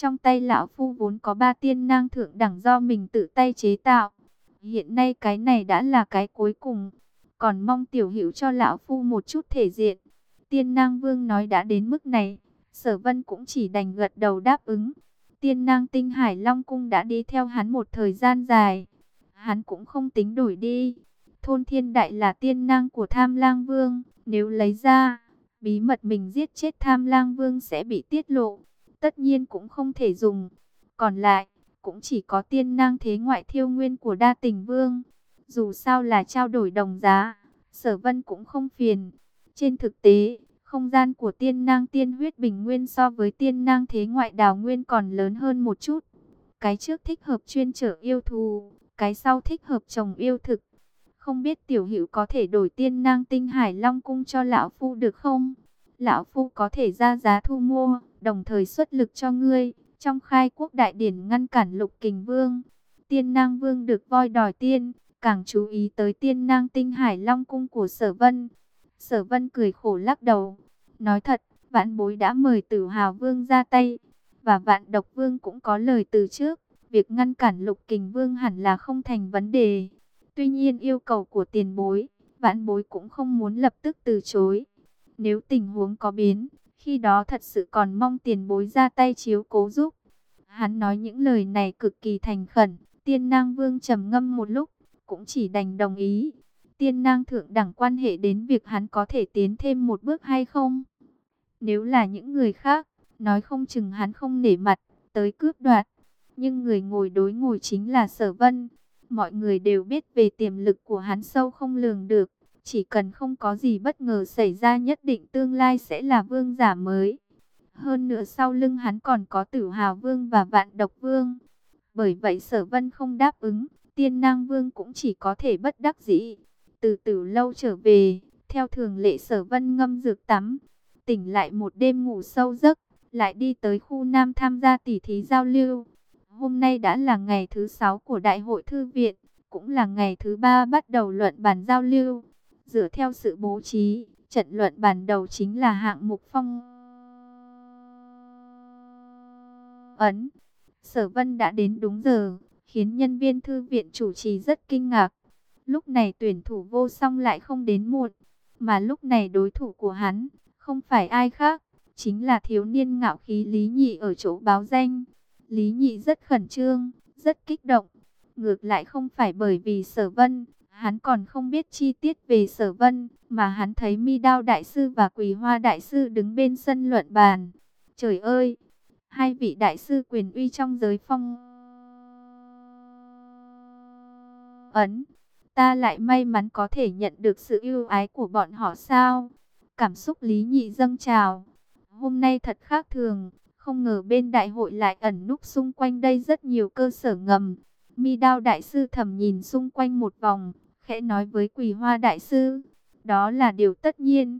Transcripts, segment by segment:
Trong tay lão phu vốn có ba tiên nang thượng đẳng do mình tự tay chế tạo. Hiện nay cái này đã là cái cuối cùng. Còn mong tiểu hữu cho lão phu một chút thể diện. Tiên nang vương nói đã đến mức này. Sở vân cũng chỉ đành gật đầu đáp ứng. Tiên nang tinh hải long cung đã đi theo hắn một thời gian dài. Hắn cũng không tính đổi đi. Thôn thiên đại là tiên nang của tham lang vương. Nếu lấy ra, bí mật mình giết chết tham lang vương sẽ bị tiết lộ. Tất nhiên cũng không thể dùng. Còn lại, cũng chỉ có tiên nang thế ngoại thiêu nguyên của đa tình vương. Dù sao là trao đổi đồng giá, sở vân cũng không phiền. Trên thực tế, không gian của tiên nang tiên huyết bình nguyên so với tiên nang thế ngoại đào nguyên còn lớn hơn một chút. Cái trước thích hợp chuyên trở yêu thù, cái sau thích hợp trồng yêu thực. Không biết tiểu hữu có thể đổi tiên nang tinh hải long cung cho lão phu được không? Lão phu có thể ra giá thu mua, đồng thời xuất lực cho ngươi. Trong khai quốc đại điển ngăn cản lục kình vương, tiên nang vương được voi đòi tiên, càng chú ý tới tiên nang tinh hải long cung của sở vân. Sở vân cười khổ lắc đầu, nói thật, vạn bối đã mời tử hào vương ra tay, và vạn độc vương cũng có lời từ trước, việc ngăn cản lục kình vương hẳn là không thành vấn đề. Tuy nhiên yêu cầu của tiền bối, vạn bối cũng không muốn lập tức từ chối. Nếu tình huống có biến, khi đó thật sự còn mong tiền bối ra tay chiếu cố giúp. Hắn nói những lời này cực kỳ thành khẩn, tiên nang vương trầm ngâm một lúc, cũng chỉ đành đồng ý. Tiên nang thượng đẳng quan hệ đến việc hắn có thể tiến thêm một bước hay không? Nếu là những người khác, nói không chừng hắn không nể mặt, tới cướp đoạt. Nhưng người ngồi đối ngồi chính là sở vân. Mọi người đều biết về tiềm lực của hắn sâu không lường được. Chỉ cần không có gì bất ngờ xảy ra nhất định tương lai sẽ là vương giả mới. Hơn nữa sau lưng hắn còn có tử hào vương và vạn độc vương. Bởi vậy sở vân không đáp ứng, tiên nang vương cũng chỉ có thể bất đắc dĩ. Từ từ lâu trở về, theo thường lệ sở vân ngâm dược tắm. Tỉnh lại một đêm ngủ sâu giấc, lại đi tới khu Nam tham gia tỉ thí giao lưu. Hôm nay đã là ngày thứ sáu của Đại hội Thư viện, cũng là ngày thứ ba bắt đầu luận bàn giao lưu. Dựa theo sự bố trí, trận luận bàn đầu chính là hạng mục phong ấn. Sở Vân đã đến đúng giờ, khiến nhân viên thư viện chủ trì rất kinh ngạc. Lúc này tuyển thủ vô song lại không đến muộn, mà lúc này đối thủ của hắn không phải ai khác, chính là thiếu niên ngạo khí Lý Nhị ở chỗ báo danh. Lý Nhị rất khẩn trương, rất kích động. Ngược lại không phải bởi vì Sở Vân, hắn còn không biết chi tiết về Sở Vân, mà hắn thấy Mi Đao đại sư và Quỳ Hoa đại sư đứng bên sân luận bàn. Trời ơi, hai vị đại sư quyền uy trong giới phong ấn. Ta lại may mắn có thể nhận được sự yêu ái của bọn họ sao? Cảm xúc lý nhị dâng trào. Hôm nay thật khác thường, không ngờ bên đại hội lại ẩn núp xung quanh đây rất nhiều cơ sở ngầm. Mi đao đại sư thầm nhìn xung quanh một vòng, khẽ nói với quỳ hoa đại sư. Đó là điều tất nhiên.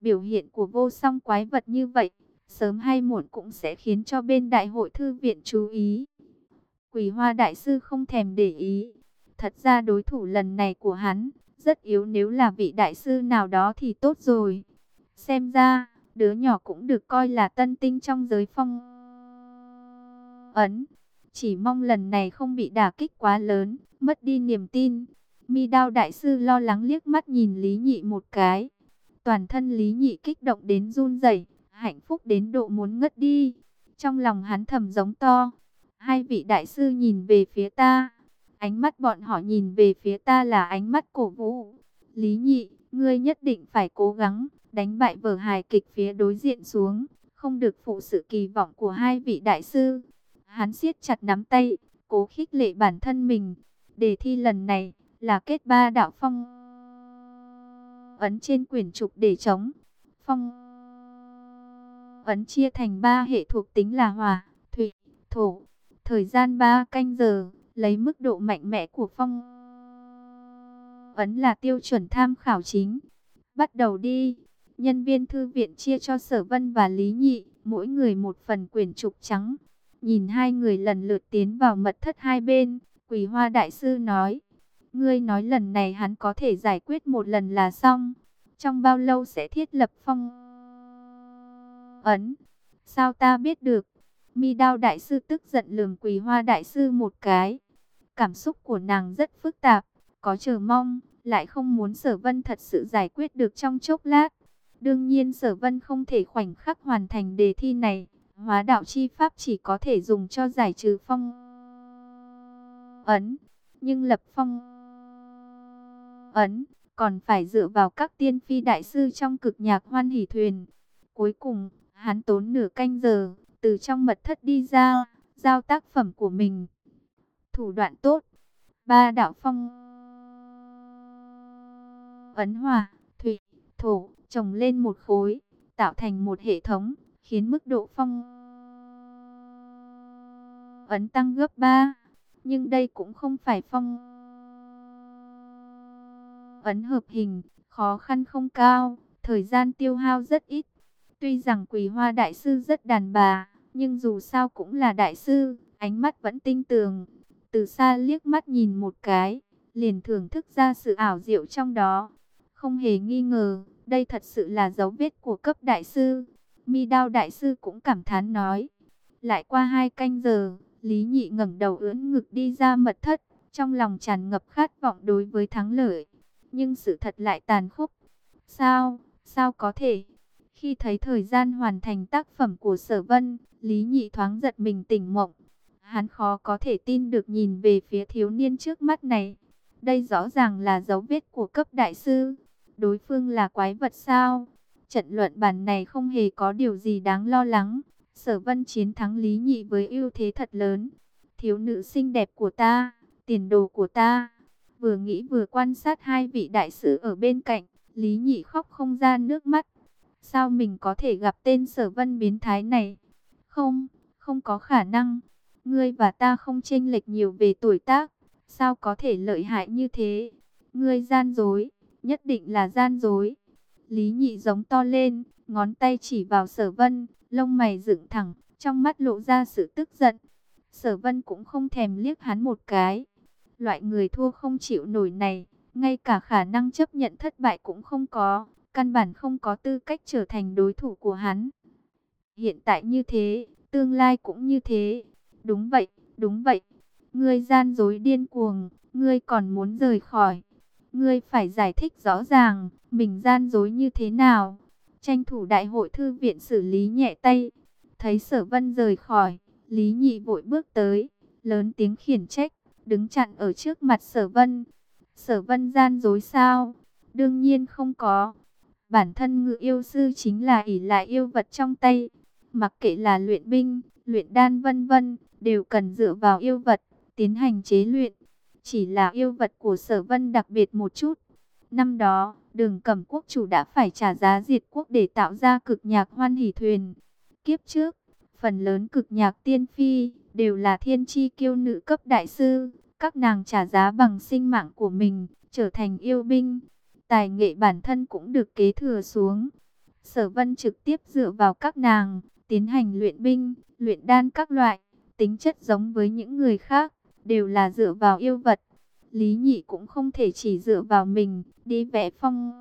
Biểu hiện của vô song quái vật như vậy sớm hay muộn cũng sẽ khiến cho bên đại hội thư viện chú ý. Quỳ hoa đại sư không thèm để ý. Thật ra đối thủ lần này của hắn, rất yếu nếu là vị đại sư nào đó thì tốt rồi. Xem ra, đứa nhỏ cũng được coi là tân tinh trong giới phong ấn. Chỉ mong lần này không bị đả kích quá lớn, mất đi niềm tin. Mi đao đại sư lo lắng liếc mắt nhìn Lý Nhị một cái. Toàn thân Lý Nhị kích động đến run rẩy hạnh phúc đến độ muốn ngất đi. Trong lòng hắn thầm giống to, hai vị đại sư nhìn về phía ta, ánh mắt bọn họ nhìn về phía ta là ánh mắt cổ vũ. Lý nhị, ngươi nhất định phải cố gắng, đánh bại vở hài kịch phía đối diện xuống, không được phụ sự kỳ vọng của hai vị đại sư. Hắn siết chặt nắm tay, cố khích lệ bản thân mình. Đề thi lần này là kết ba đạo phong ấn trên quyển trục để chống. Phong ấn chia thành ba hệ thuộc tính là hỏa, thủy, thổ. Thời gian 3 canh giờ, lấy mức độ mạnh mẽ của phong ấn là tiêu chuẩn tham khảo chính. Bắt đầu đi. Nhân viên thư viện chia cho Sở Vân và Lý Nhị, mỗi người một phần quyển trục trắng. Nhìn hai người lần lượt tiến vào mật thất hai bên, Quỳ Hoa đại sư nói: "Ngươi nói lần này hắn có thể giải quyết một lần là xong, trong bao lâu sẽ thiết lập phong ấn. Sao ta biết được? Mi đao đại sư tức giận lườm quỳ hoa đại sư một cái. Cảm xúc của nàng rất phức tạp, có chờ mong, lại không muốn sở vân thật sự giải quyết được trong chốc lát. Đương nhiên sở vân không thể khoảnh khắc hoàn thành đề thi này, hóa đạo chi pháp chỉ có thể dùng cho giải trừ phong ấn, nhưng lập phong ấn còn phải dựa vào các tiên phi đại sư trong cực nhạc hoan hỷ thuyền. Cuối cùng, hắn tốn nửa canh giờ, từ trong mật thất đi ra, giao tác phẩm của mình. Thủ đoạn tốt, ba đạo phong ấn hòa, thủy, thổ, trồng lên một khối, tạo thành một hệ thống, khiến mức độ phong ấn tăng gấp 3. Nhưng đây cũng không phải phong ấn hợp hình, khó khăn không cao, thời gian tiêu hao rất ít. Tuy rằng quỳ hoa đại sư rất đàn bà, nhưng dù sao cũng là đại sư, ánh mắt vẫn tinh tường. Từ xa liếc mắt nhìn một cái, liền thưởng thức ra sự ảo diệu trong đó. Không hề nghi ngờ, đây thật sự là dấu vết của cấp đại sư. Mi đao đại sư cũng cảm thán nói. Lại qua hai canh giờ, Lý Nhị ngẩng đầu ưỡn ngực đi ra mật thất, trong lòng tràn ngập khát vọng đối với thắng lợi. Nhưng sự thật lại tàn khốc. Sao, sao có thể? Khi thấy thời gian hoàn thành tác phẩm của sở vân, Lý Nhị thoáng giật mình tỉnh mộng. Hắn khó có thể tin được nhìn về phía thiếu niên trước mắt này. Đây rõ ràng là dấu vết của cấp đại sư. Đối phương là quái vật sao? Trận luận bàn này không hề có điều gì đáng lo lắng. Sở vân chiến thắng Lý Nhị với ưu thế thật lớn. Thiếu nữ xinh đẹp của ta, tiền đồ của ta. Vừa nghĩ vừa quan sát hai vị đại sứ ở bên cạnh, Lý Nhị khóc không ra nước mắt. Sao mình có thể gặp tên sở vân biến thái này? Không, không có khả năng. Ngươi và ta không chênh lệch nhiều về tuổi tác. Sao có thể lợi hại như thế? Ngươi gian dối, nhất định là gian dối. Lý nhị giống to lên, ngón tay chỉ vào sở vân, lông mày dựng thẳng, trong mắt lộ ra sự tức giận. Sở vân cũng không thèm liếc hắn một cái. Loại người thua không chịu nổi này, ngay cả khả năng chấp nhận thất bại cũng không có, căn bản không có tư cách trở thành đối thủ của hắn. Hiện tại như thế, tương lai cũng như thế. Đúng vậy, đúng vậy. Ngươi gian dối điên cuồng, ngươi còn muốn rời khỏi. Ngươi phải giải thích rõ ràng, mình gian dối như thế nào. Tranh thủ đại hội thư viện xử lý nhẹ tay. Thấy sở vân rời khỏi, Lý Nhị vội bước tới, lớn tiếng khiển trách, đứng chặn ở trước mặt sở vân. Sở vân gian dối sao? Đương nhiên không có. Bản thân ngự yêu sư chính là ỷ lại yêu vật trong tay. Mặc kệ là luyện binh, luyện đan vân vân, đều cần dựa vào yêu vật, tiến hành chế luyện. Chỉ là yêu vật của sở vân đặc biệt một chút. Năm đó, đường cẩm quốc chủ đã phải trả giá diệt quốc để tạo ra cực nhạc hoan hỷ thuyền. Kiếp trước, phần lớn cực nhạc tiên phi, đều là thiên chi kiêu nữ cấp đại sư. Các nàng trả giá bằng sinh mạng của mình, trở thành yêu binh. Tài nghệ bản thân cũng được kế thừa xuống. Sở vân trực tiếp dựa vào các nàng, tiến hành luyện binh, luyện đan các loại, tính chất giống với những người khác đều là dựa vào yêu vật. Lý nhị cũng không thể chỉ dựa vào mình, đi vẽ phong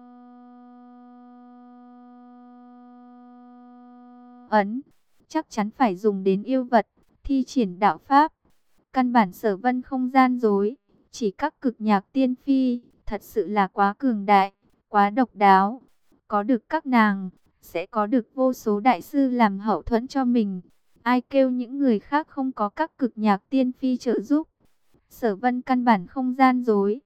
ấn. Chắc chắn phải dùng đến yêu vật, thi triển đạo pháp. Căn bản sở vân không gian dối, chỉ các cực nhạc tiên phi, thật sự là quá cường đại, quá độc đáo. Có được các nàng, sẽ có được vô số đại sư làm hậu thuẫn cho mình. Ai kêu những người khác không có các cực nhạc tiên phi trợ giúp. Sở vân căn bản không gian dối.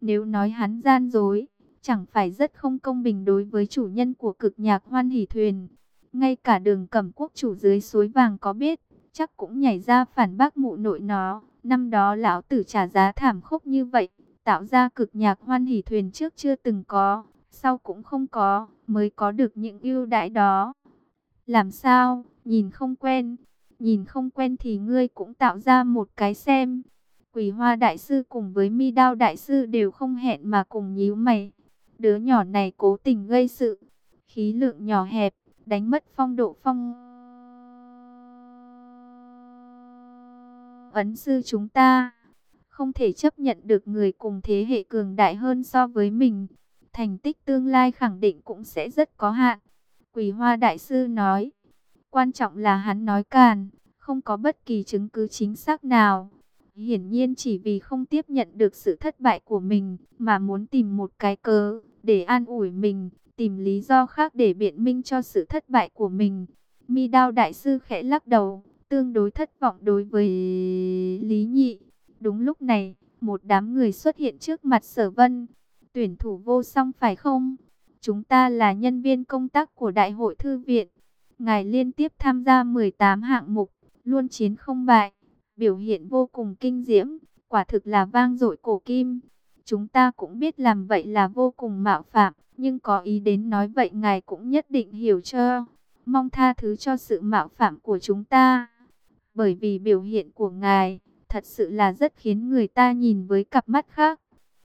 Nếu nói hắn gian dối, chẳng phải rất không công bình đối với chủ nhân của cực nhạc hoan hỷ thuyền. Ngay cả đường cẩm quốc chủ dưới suối vàng có biết, chắc cũng nhảy ra phản bác mụ nội nó. Năm đó lão tử trả giá thảm khốc như vậy, tạo ra cực nhạc hoan hỷ thuyền trước chưa từng có, sau cũng không có, mới có được những ưu đãi đó. Làm sao, nhìn không quen, nhìn không quen thì ngươi cũng tạo ra một cái xem. quỷ hoa đại sư cùng với mi đao đại sư đều không hẹn mà cùng nhíu mày. Đứa nhỏ này cố tình gây sự. Khí lượng nhỏ hẹp, đánh mất phong độ phong. Ấn sư chúng ta không thể chấp nhận được người cùng thế hệ cường đại hơn so với mình. Thành tích tương lai khẳng định cũng sẽ rất có hạn. Quỳ hoa đại sư nói, quan trọng là hắn nói càn, không có bất kỳ chứng cứ chính xác nào. Hiển nhiên chỉ vì không tiếp nhận được sự thất bại của mình mà muốn tìm một cái cớ để an ủi mình, tìm lý do khác để biện minh cho sự thất bại của mình. Mi Đao đại sư khẽ lắc đầu, tương đối thất vọng đối với Lý Nhị. Đúng lúc này, một đám người xuất hiện trước mặt Sở Vân. Tuyển thủ vô song phải không? Chúng ta là nhân viên công tác của Đại hội Thư viện. Ngài liên tiếp tham gia 18 hạng mục, luôn chiến không bại. Biểu hiện vô cùng kinh diễm, quả thực là vang dội cổ kim. Chúng ta cũng biết làm vậy là vô cùng mạo phạm, nhưng có ý đến nói vậy ngài cũng nhất định hiểu cho. Mong tha thứ cho sự mạo phạm của chúng ta. Bởi vì biểu hiện của ngài, thật sự là rất khiến người ta nhìn với cặp mắt khác.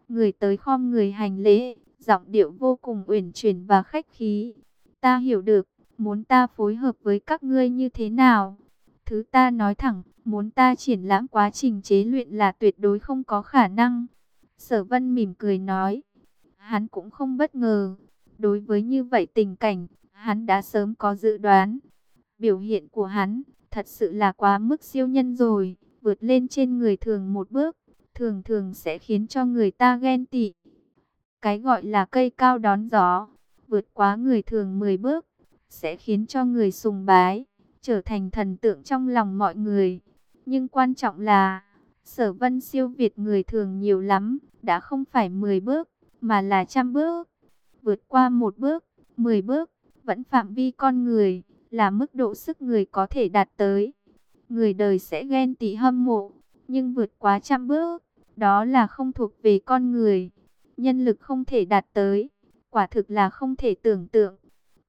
Người tới khom người hành lễ, giọng điệu vô cùng uyển chuyển và khách khí. Ta hiểu được, muốn ta phối hợp với các ngươi như thế nào? Thứ ta nói thẳng, muốn ta triển lãm quá trình chế luyện là tuyệt đối không có khả năng. Sở vân mỉm cười nói, hắn cũng không bất ngờ. Đối với như vậy tình cảnh, hắn đã sớm có dự đoán. Biểu hiện của hắn, thật sự là quá mức siêu nhân rồi, vượt lên trên người thường một bước, thường thường sẽ khiến cho người ta ghen tị. Cái gọi là cây cao đón gió, vượt quá người thường 10 bước, sẽ khiến cho người sùng bái, trở thành thần tượng trong lòng mọi người. Nhưng quan trọng là, sở vân siêu việt người thường nhiều lắm, đã không phải 10 bước, mà là trăm bước. Vượt qua một bước, 10 bước, vẫn phạm vi con người, là mức độ sức người có thể đạt tới. Người đời sẽ ghen tị hâm mộ, nhưng vượt quá trăm bước, đó là không thuộc về con người. Nhân lực không thể đạt tới, quả thực là không thể tưởng tượng.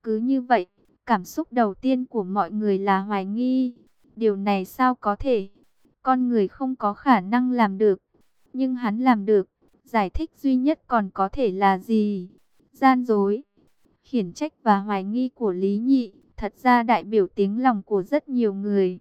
Cứ như vậy, cảm xúc đầu tiên của mọi người là hoài nghi. Điều này sao có thể? Con người không có khả năng làm được, nhưng hắn làm được. Giải thích duy nhất còn có thể là gì? Gian dối, khiển trách và hoài nghi của Lý Nhị, thật ra đại biểu tiếng lòng của rất nhiều người.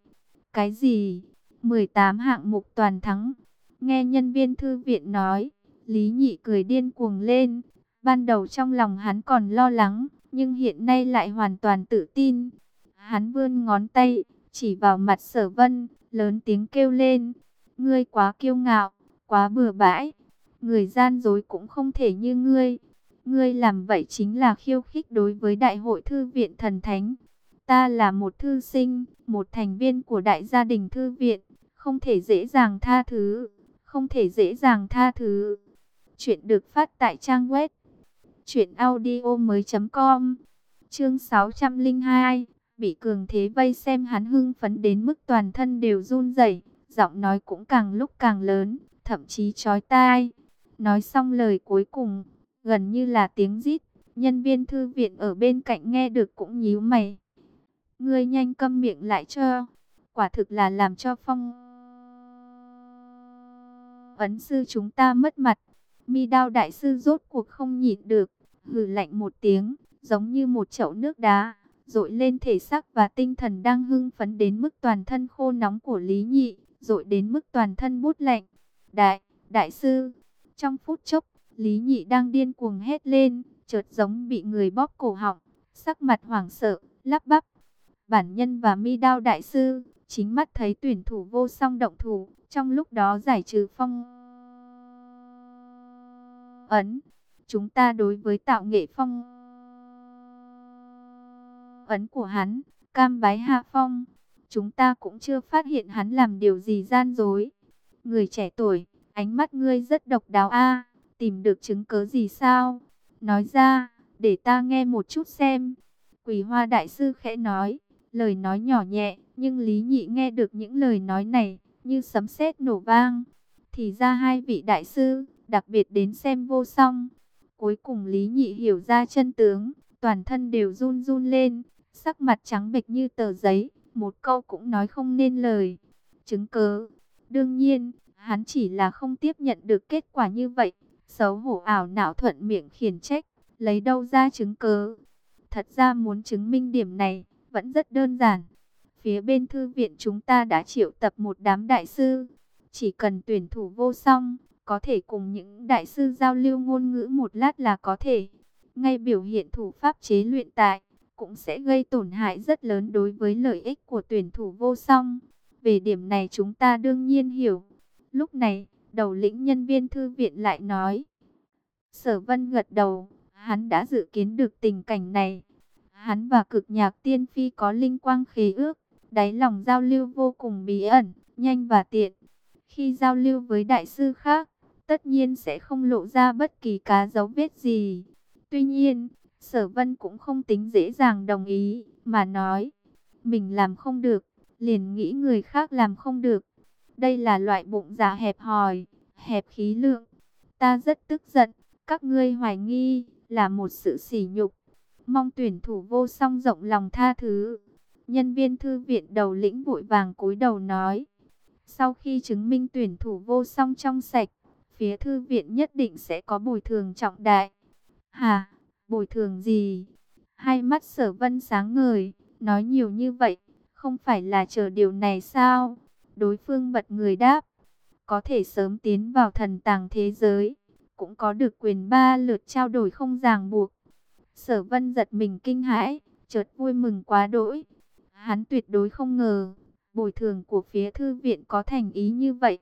Cái gì? 18 hạng mục toàn thắng. Nghe nhân viên thư viện nói, Lý Nhị cười điên cuồng lên. Ban đầu trong lòng hắn còn lo lắng, nhưng hiện nay lại hoàn toàn tự tin. Hắn vươn ngón tay, chỉ vào mặt sở vân, lớn tiếng kêu lên. Ngươi quá kiêu ngạo, quá bừa bãi. Người gian dối cũng không thể như ngươi. Ngươi làm vậy chính là khiêu khích đối với Đại hội Thư viện Thần Thánh. Ta là một thư sinh, một thành viên của đại gia đình thư viện, không thể dễ dàng tha thứ, không thể dễ dàng tha thứ. Chuyện được phát tại trang web truyệnaudiomoi.com. Chương 602, bị cường thế vây xem hắn hưng phấn đến mức toàn thân đều run rẩy, giọng nói cũng càng lúc càng lớn, thậm chí chói tai. Nói xong lời cuối cùng, gần như là tiếng rít, nhân viên thư viện ở bên cạnh nghe được cũng nhíu mày. Ngươi nhanh câm miệng lại cho. Quả thực là làm cho phong ấn sư chúng ta mất mặt. Mi đao đại sư rốt cuộc không nhịn được. Hừ lạnh một tiếng, giống như một chậu nước đá. Rội lên thể xác và tinh thần đang hưng phấn đến mức toàn thân khô nóng của Lý Nhị. Rội đến mức toàn thân bút lạnh. Đại, đại sư. Trong phút chốc, Lý Nhị đang điên cuồng hét lên. Chợt giống bị người bóp cổ họng. Sắc mặt hoảng sợ, lắp bắp bản nhân và mi đao đại sư, chính mắt thấy tuyển thủ vô song động thủ, trong lúc đó giải trừ phong ấn. Chúng ta đối với tạo nghệ phong ấn của hắn, cam bái hạ phong, chúng ta cũng chưa phát hiện hắn làm điều gì gian dối. Người trẻ tuổi, ánh mắt ngươi rất độc đáo a tìm được chứng cớ gì sao? Nói ra, để ta nghe một chút xem. quỷ hoa đại sư khẽ nói. Lời nói nhỏ nhẹ, nhưng Lý Nhị nghe được những lời nói này, như sấm sét nổ vang. Thì ra hai vị đại sư, đặc biệt đến xem vô song. Cuối cùng Lý Nhị hiểu ra chân tướng, toàn thân đều run run lên, sắc mặt trắng bệch như tờ giấy, một câu cũng nói không nên lời. Chứng cớ, đương nhiên, hắn chỉ là không tiếp nhận được kết quả như vậy, xấu hổ ảo não thuận miệng khiển trách, lấy đâu ra chứng cớ. Thật ra muốn chứng minh điểm này, vẫn rất đơn giản. Phía bên thư viện chúng ta đã triệu tập một đám đại sư. Chỉ cần tuyển thủ vô song, có thể cùng những đại sư giao lưu ngôn ngữ một lát là có thể. Ngay biểu hiện thủ pháp chế luyện tại, cũng sẽ gây tổn hại rất lớn đối với lợi ích của tuyển thủ vô song. Về điểm này chúng ta đương nhiên hiểu. Lúc này, đầu lĩnh nhân viên thư viện lại nói. Sở vân gật đầu, hắn đã dự kiến được tình cảnh này. Hắn và cực nhạc tiên phi có linh quang khế ước, đáy lòng giao lưu vô cùng bí ẩn, nhanh và tiện. Khi giao lưu với đại sư khác, tất nhiên sẽ không lộ ra bất kỳ cá dấu vết gì. Tuy nhiên, sở vân cũng không tính dễ dàng đồng ý, mà nói, mình làm không được, liền nghĩ người khác làm không được. Đây là loại bụng dạ hẹp hòi, hẹp khí lượng. Ta rất tức giận, các ngươi hoài nghi, là một sự sỉ nhục. Mong tuyển thủ vô song rộng lòng tha thứ. Nhân viên thư viện đầu lĩnh vội vàng cúi đầu nói. Sau khi chứng minh tuyển thủ vô song trong sạch, phía thư viện nhất định sẽ có bồi thường trọng đại. Hà, bồi thường gì? Hai mắt sở vân sáng ngời, nói nhiều như vậy, không phải là chờ điều này sao? Đối phương bật người đáp, có thể sớm tiến vào thần tàng thế giới, cũng có được quyền ba lượt trao đổi không ràng buộc. Sở vân giật mình kinh hãi, chợt vui mừng quá đỗi. Hắn tuyệt đối không ngờ, bồi thường của phía thư viện có thành ý như vậy.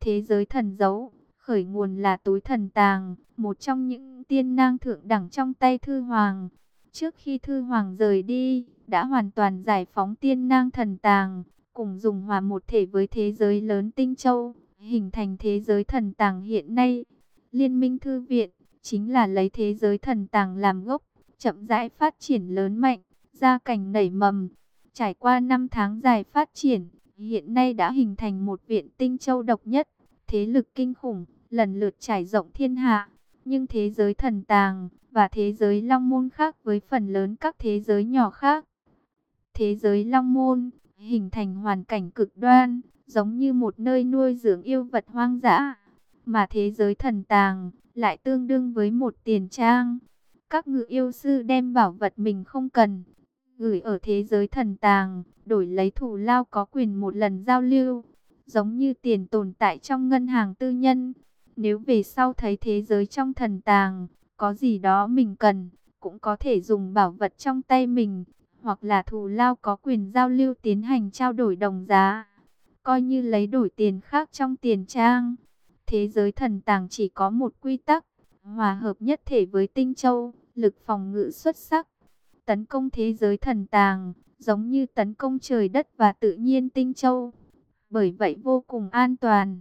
Thế giới thần dấu, khởi nguồn là túi thần tàng, một trong những tiên nang thượng đẳng trong tay thư hoàng. Trước khi thư hoàng rời đi, đã hoàn toàn giải phóng tiên nang thần tàng, cùng dùng hòa một thể với thế giới lớn tinh châu, hình thành thế giới thần tàng hiện nay. Liên minh thư viện, chính là lấy thế giới thần tàng làm gốc, chậm rãi phát triển lớn mạnh, ra cảnh nảy mầm. Trải qua 5 tháng dài phát triển, hiện nay đã hình thành một viện tinh châu độc nhất, thế lực kinh khủng, lần lượt trải rộng thiên hạ. Nhưng thế giới thần tàng và thế giới long môn khác với phần lớn các thế giới nhỏ khác. Thế giới long môn hình thành hoàn cảnh cực đoan, giống như một nơi nuôi dưỡng yêu vật hoang dã. Mà thế giới thần tàng lại tương đương với một tiền trang. Các ngự yêu sư đem bảo vật mình không cần, gửi ở thế giới thần tàng, đổi lấy thủ lao có quyền một lần giao lưu, giống như tiền tồn tại trong ngân hàng tư nhân. Nếu về sau thấy thế giới trong thần tàng, có gì đó mình cần, cũng có thể dùng bảo vật trong tay mình, hoặc là thù lao có quyền giao lưu tiến hành trao đổi đồng giá, coi như lấy đổi tiền khác trong tiền trang. Thế giới thần tàng chỉ có một quy tắc, hòa hợp nhất thể với tinh châu, lực phòng ngự xuất sắc. Tấn công thế giới thần tàng, giống như tấn công trời đất và tự nhiên tinh châu. Bởi vậy vô cùng an toàn.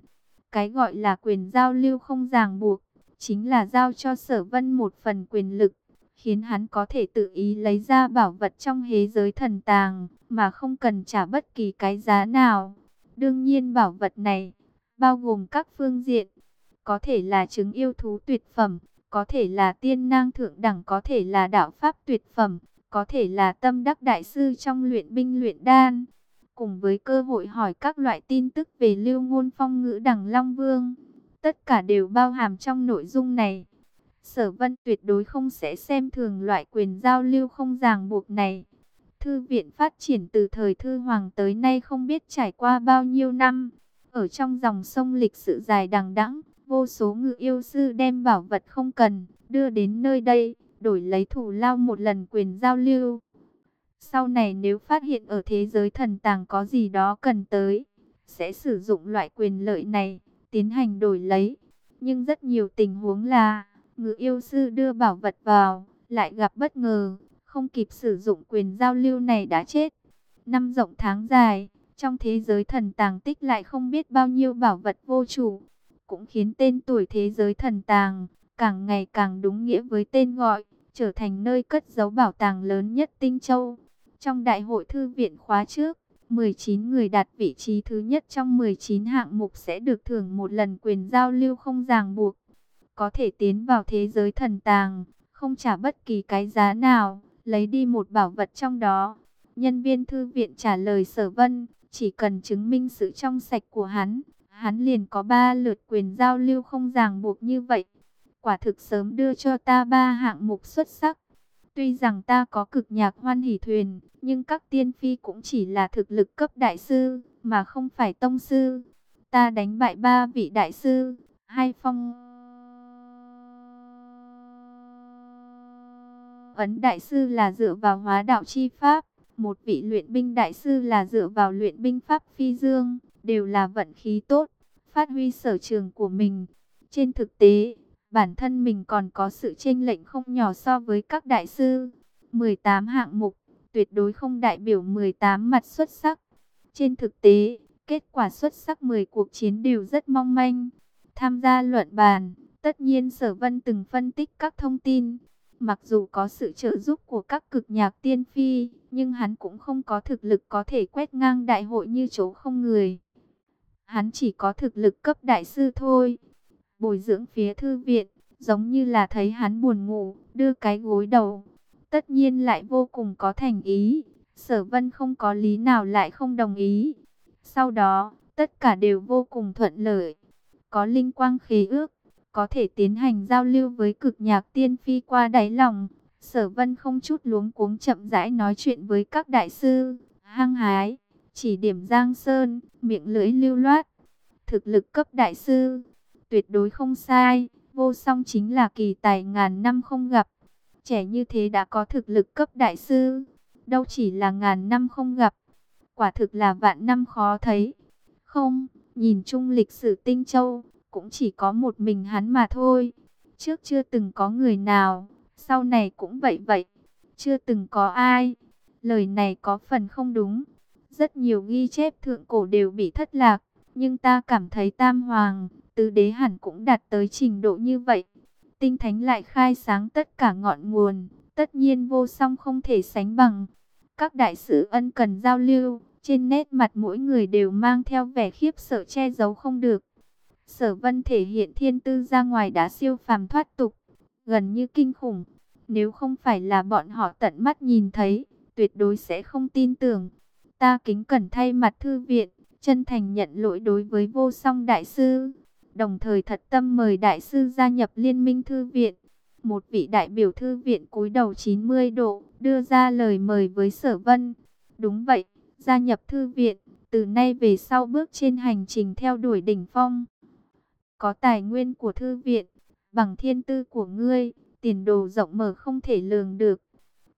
Cái gọi là quyền giao lưu không ràng buộc, chính là giao cho sở vân một phần quyền lực, khiến hắn có thể tự ý lấy ra bảo vật trong thế giới thần tàng, mà không cần trả bất kỳ cái giá nào. Đương nhiên bảo vật này, bao gồm các phương diện, có thể là trứng yêu thú tuyệt phẩm, có thể là tiên nang thượng đẳng, có thể là đạo pháp tuyệt phẩm, có thể là tâm đắc đại sư trong luyện binh luyện đan, cùng với cơ hội hỏi các loại tin tức về lưu ngôn phong ngữ đẳng Long Vương. Tất cả đều bao hàm trong nội dung này. Sở Vân tuyệt đối không sẽ xem thường loại quyền giao lưu không ràng buộc này. Thư viện phát triển từ thời Thư Hoàng tới nay không biết trải qua bao nhiêu năm. Ở trong dòng sông lịch sử dài đằng đẵng, vô số ngự yêu sư đem bảo vật không cần, đưa đến nơi đây, đổi lấy thủ lao một lần quyền giao lưu. Sau này nếu phát hiện ở thế giới thần tàng có gì đó cần tới, sẽ sử dụng loại quyền lợi này, tiến hành đổi lấy. Nhưng rất nhiều tình huống là, ngự yêu sư đưa bảo vật vào, lại gặp bất ngờ, không kịp sử dụng quyền giao lưu này đã chết. Năm rộng tháng dài, trong thế giới thần tàng tích lại không biết bao nhiêu bảo vật vô chủ, cũng khiến tên tuổi thế giới thần tàng càng ngày càng đúng nghĩa với tên gọi, trở thành nơi cất giấu bảo tàng lớn nhất Tinh Châu. Trong đại hội thư viện khóa trước, 19 người đạt vị trí thứ nhất trong 19 hạng mục sẽ được thưởng một lần quyền giao lưu không ràng buộc. Có thể tiến vào thế giới thần tàng, không trả bất kỳ cái giá nào, lấy đi một bảo vật trong đó. Nhân viên thư viện trả lời sở vân, chỉ cần chứng minh sự trong sạch của hắn, hắn liền có ba lượt quyền giao lưu không ràng buộc như vậy. Quả thực sớm đưa cho ta ba hạng mục xuất sắc. Tuy rằng ta có cực nhạc hoan hỷ thuyền, nhưng các tiên phi cũng chỉ là thực lực cấp đại sư, mà không phải tông sư. Ta đánh bại ba vị đại sư, hai phong... Ấn đại sư là dựa vào hóa đạo chi pháp, Một vị luyện binh đại sư là dựa vào luyện binh pháp phi dương, đều là vận khí tốt, phát huy sở trường của mình. Trên thực tế, bản thân mình còn có sự chênh lệch không nhỏ so với các đại sư. 18 hạng mục, tuyệt đối không đại biểu 18 mặt xuất sắc. Trên thực tế, kết quả xuất sắc 10 cuộc chiến đều rất mong manh. Tham gia luận bàn, tất nhiên Sở Vân từng phân tích các thông tin. Mặc dù có sự trợ giúp của các cực nhạc tiên phi, nhưng hắn cũng không có thực lực có thể quét ngang đại hội như chỗ không người. Hắn chỉ có thực lực cấp đại sư thôi. Bồi dưỡng phía thư viện, giống như là thấy hắn buồn ngủ, đưa cái gối đầu. Tất nhiên lại vô cùng có thành ý. Sở vân không có lý nào lại không đồng ý. Sau đó, tất cả đều vô cùng thuận lợi. Có linh quang khí ước, có thể tiến hành giao lưu với cực nhạc tiên phi qua đáy lòng. Sở vân không chút luống cuống chậm rãi nói chuyện với các đại sư, hăng hái, chỉ điểm Giang Sơn, miệng lưỡi lưu loát. Thực lực cấp đại sư, tuyệt đối không sai, vô song chính là kỳ tài ngàn năm không gặp. Trẻ như thế đã có thực lực cấp đại sư, đâu chỉ là ngàn năm không gặp, quả thực là vạn năm khó thấy. Không, nhìn chung lịch sử Tinh Châu, cũng chỉ có một mình hắn mà thôi. Trước chưa từng có người nào, sau này cũng vậy vậy. Chưa từng có ai. Lời này có phần không đúng. Rất nhiều ghi chép thượng cổ đều bị thất lạc. Nhưng ta cảm thấy Tam Hoàng, Tứ Đế hẳn cũng đạt tới trình độ như vậy. Tinh Thánh lại khai sáng tất cả ngọn nguồn. Tất nhiên vô song không thể sánh bằng. Các đại sứ ân cần giao lưu. Trên nét mặt mỗi người đều mang theo vẻ khiếp sợ che giấu không được. Sở vân thể hiện thiên tư ra ngoài đã siêu phàm thoát tục, gần như kinh khủng. Nếu không phải là bọn họ tận mắt nhìn thấy, tuyệt đối sẽ không tin tưởng. Ta kính cẩn thay mặt thư viện, chân thành nhận lỗi đối với vô song đại sư. Đồng thời thật tâm mời đại sư gia nhập liên minh thư viện. Một vị đại biểu thư viện cúi đầu 90 độ, đưa ra lời mời với sở vân. Đúng vậy, gia nhập thư viện, từ nay về sau bước trên hành trình theo đuổi đỉnh phong. Có tài nguyên của thư viện, bằng thiên tư của ngươi, tiền đồ rộng mở không thể lường được.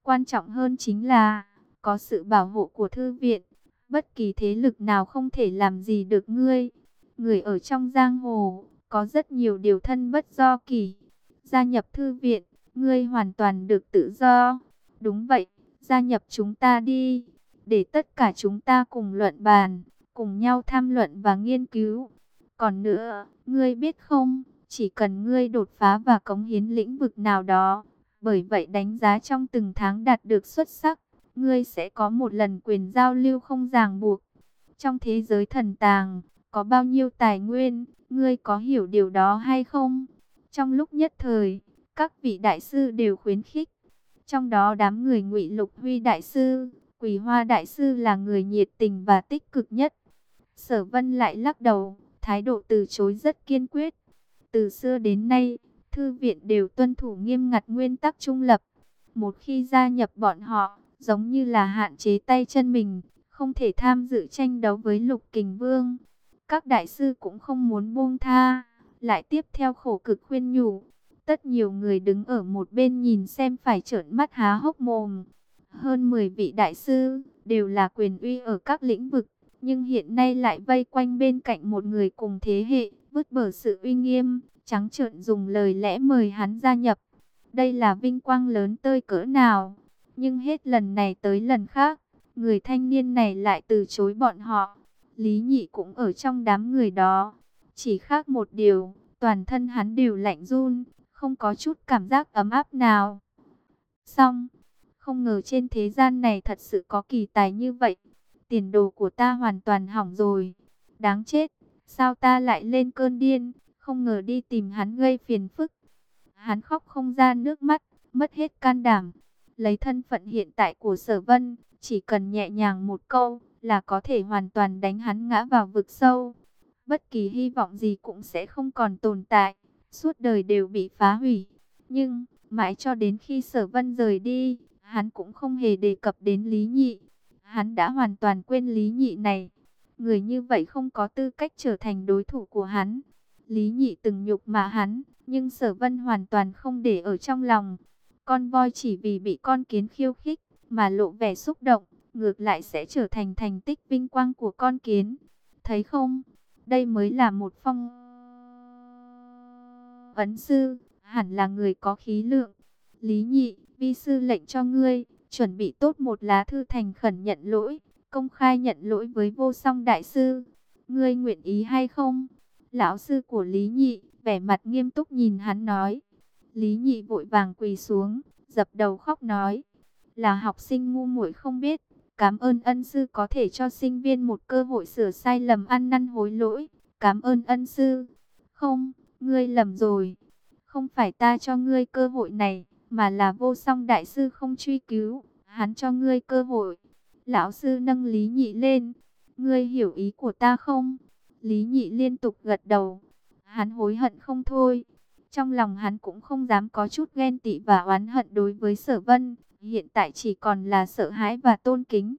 Quan trọng hơn chính là, có sự bảo hộ của thư viện, bất kỳ thế lực nào không thể làm gì được ngươi. Người ở trong giang hồ, có rất nhiều điều thân bất do kỳ. Gia nhập thư viện, ngươi hoàn toàn được tự do. Đúng vậy, gia nhập chúng ta đi, để tất cả chúng ta cùng luận bàn, cùng nhau tham luận và nghiên cứu. Còn nữa, ngươi biết không, chỉ cần ngươi đột phá và cống hiến lĩnh vực nào đó, bởi vậy đánh giá trong từng tháng đạt được xuất sắc, ngươi sẽ có một lần quyền giao lưu không ràng buộc. Trong thế giới thần tàng, có bao nhiêu tài nguyên, ngươi có hiểu điều đó hay không? Trong lúc nhất thời, các vị đại sư đều khuyến khích. Trong đó đám người ngụy Lục Huy đại sư, Quỳ Hoa đại sư là người nhiệt tình và tích cực nhất. Sở Vân lại lắc đầu, thái độ từ chối rất kiên quyết. Từ xưa đến nay, thư viện đều tuân thủ nghiêm ngặt nguyên tắc trung lập. Một khi gia nhập bọn họ, giống như là hạn chế tay chân mình, không thể tham dự tranh đấu với Lục Kình Vương. Các đại sư cũng không muốn buông tha, lại tiếp theo khổ cực khuyên nhủ. Tất nhiều người đứng ở một bên nhìn xem phải trợn mắt há hốc mồm. Hơn 10 vị đại sư, đều là quyền uy ở các lĩnh vực, nhưng hiện nay lại vây quanh bên cạnh một người cùng thế hệ, vứt bỏ sự uy nghiêm, trắng trợn dùng lời lẽ mời hắn gia nhập. Đây là vinh quang lớn tơi cỡ nào, nhưng hết lần này tới lần khác, người thanh niên này lại từ chối bọn họ. Lý Nhị cũng ở trong đám người đó, chỉ khác một điều, toàn thân hắn đều lạnh run, không có chút cảm giác ấm áp nào. Xong, không ngờ trên thế gian này thật sự có kỳ tài như vậy tiền đồ của ta hoàn toàn hỏng rồi. Đáng chết, sao ta lại lên cơn điên, không ngờ đi tìm hắn gây phiền phức. Hắn khóc không ra nước mắt, mất hết can đảm. Lấy thân phận hiện tại của sở vân, chỉ cần nhẹ nhàng một câu là có thể hoàn toàn đánh hắn ngã vào vực sâu. Bất kỳ hy vọng gì cũng sẽ không còn tồn tại, suốt đời đều bị phá hủy. Nhưng, mãi cho đến khi sở vân rời đi, hắn cũng không hề đề cập đến Lý Nhị. Hắn đã hoàn toàn quên Lý Nhị này. Người như vậy không có tư cách trở thành đối thủ của hắn. Lý Nhị từng nhục mà hắn, nhưng Sở Vân hoàn toàn không để ở trong lòng. Con voi chỉ vì bị con kiến khiêu khích mà lộ vẻ xúc động, ngược lại sẽ trở thành thành tích vinh quang của con kiến. Thấy không, đây mới là một phong ấn sư, hẳn là người có khí lượng. Lý nhị, vi sư lệnh cho ngươi, chuẩn bị tốt một lá thư thành khẩn nhận lỗi, công khai nhận lỗi với vô song đại sư. Ngươi nguyện ý hay không? Lão sư của Lý nhị, vẻ mặt nghiêm túc nhìn hắn nói. Lý nhị vội vàng quỳ xuống, dập đầu khóc nói. Là học sinh ngu muội không biết, cảm ơn ân sư có thể cho sinh viên một cơ hội sửa sai lầm ăn năn hối lỗi. Cảm ơn ân sư. Không, ngươi lầm rồi. Không phải ta cho ngươi cơ hội này, mà là vô song đại sư không truy cứu. Hắn cho ngươi cơ hội. Lão sư nâng Lý Nhị lên. Ngươi hiểu ý của ta không? Lý Nhị liên tục gật đầu. Hắn hối hận không thôi. Trong lòng hắn cũng không dám có chút ghen tị và oán hận đối với sở vân. Hiện tại chỉ còn là sợ hãi và tôn kính.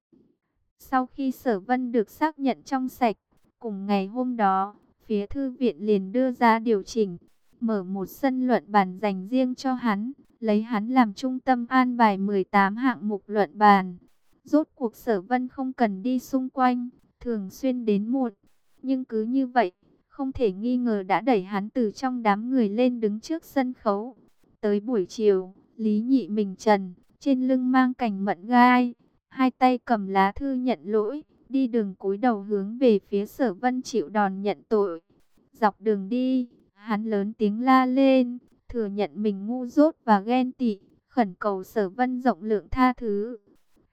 Sau khi sở vân được xác nhận trong sạch, cùng ngày hôm đó, phía thư viện liền đưa ra điều chỉnh, mở một sân luận bàn dành riêng cho hắn, lấy hắn làm trung tâm an bài 18 hạng mục luận bàn. Rốt cuộc sở vân không cần đi xung quanh, thường xuyên đến muộn, nhưng cứ như vậy, không thể nghi ngờ đã đẩy hắn từ trong đám người lên đứng trước sân khấu. Tới buổi chiều, Lý Nhị mình trần, trên lưng mang cành mận gai, hai tay cầm lá thư nhận lỗi, đi đường cúi đầu hướng về phía sở vân chịu đòn nhận tội. Dọc đường đi, hắn lớn tiếng la lên, thừa nhận mình ngu dốt và ghen tị, khẩn cầu sở vân rộng lượng tha thứ.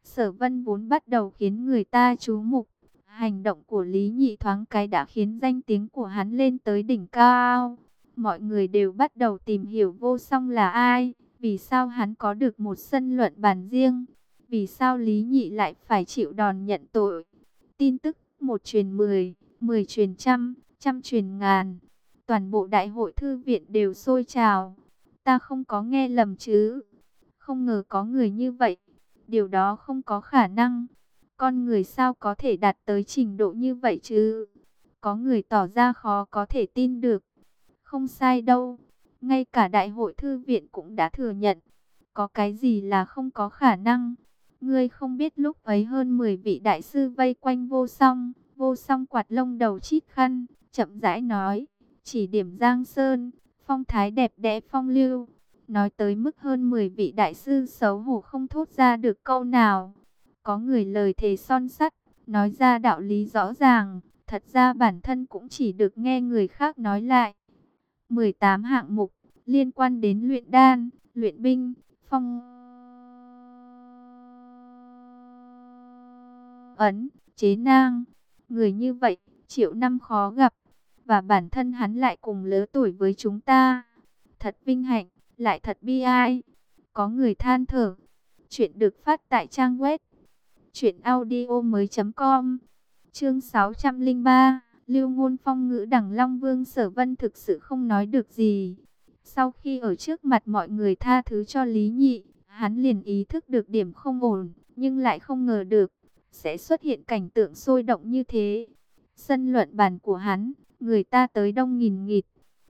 Sở vân vốn bắt đầu khiến người ta chú mục, hành động của Lý Nhị thoáng cái đã khiến danh tiếng của hắn lên tới đỉnh cao. Mọi người đều bắt đầu tìm hiểu vô song là ai, vì sao hắn có được một sân luận bàn riêng, vì sao Lý Nhị lại phải chịu đòn nhận tội. Tin tức một truyền mười, mười truyền trăm, trăm truyền ngàn. Toàn bộ đại hội thư viện đều sôi trào. Ta không có nghe lầm chứ. Không ngờ có người như vậy. Điều đó không có khả năng. Con người sao có thể đạt tới trình độ như vậy chứ? Có người tỏ ra khó có thể tin được. Không sai đâu. Ngay cả đại hội thư viện cũng đã thừa nhận. Có cái gì là không có khả năng. Ngươi không biết lúc ấy hơn 10 vị đại sư vây quanh vô song. Vô song quạt lông đầu chít khăn. Chậm rãi nói. Chỉ điểm Giang Sơn. Phong thái đẹp đẽ phong lưu. Nói tới mức hơn 10 vị đại sư xấu hổ không thốt ra được câu nào. Có người lời thề son sắt. Nói ra đạo lý rõ ràng. Thật ra bản thân cũng chỉ được nghe người khác nói lại. 18 hạng mục liên quan đến luyện đan, luyện binh, phong ấn, chế nang. Người như vậy, triệu năm khó gặp, và bản thân hắn lại cùng lứa tuổi với chúng ta. Thật vinh hạnh, lại thật bi ai. Có người than thở. Chuyện được phát tại trang web truyệnaudiomoi.com. Chương 603, Lưu Ngôn Phong ngữ Đẳng Long Vương Sở Vân thực sự không nói được gì. Sau khi ở trước mặt mọi người tha thứ cho Lý Nhị, hắn liền ý thức được điểm không ổn, nhưng lại không ngờ được sẽ xuất hiện cảnh tượng sôi động như thế. Sân luận bàn của hắn, người ta tới đông nghìn nghịt,